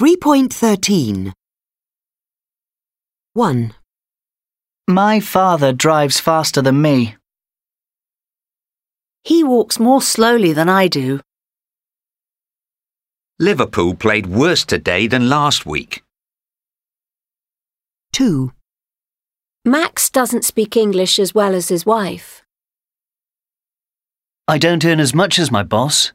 3.13 1, My father drives faster than me. He walks more slowly than I do. Liverpool played worse today than last week. 2, Max doesn't speak English as well as his wife. I don't earn as much as my boss.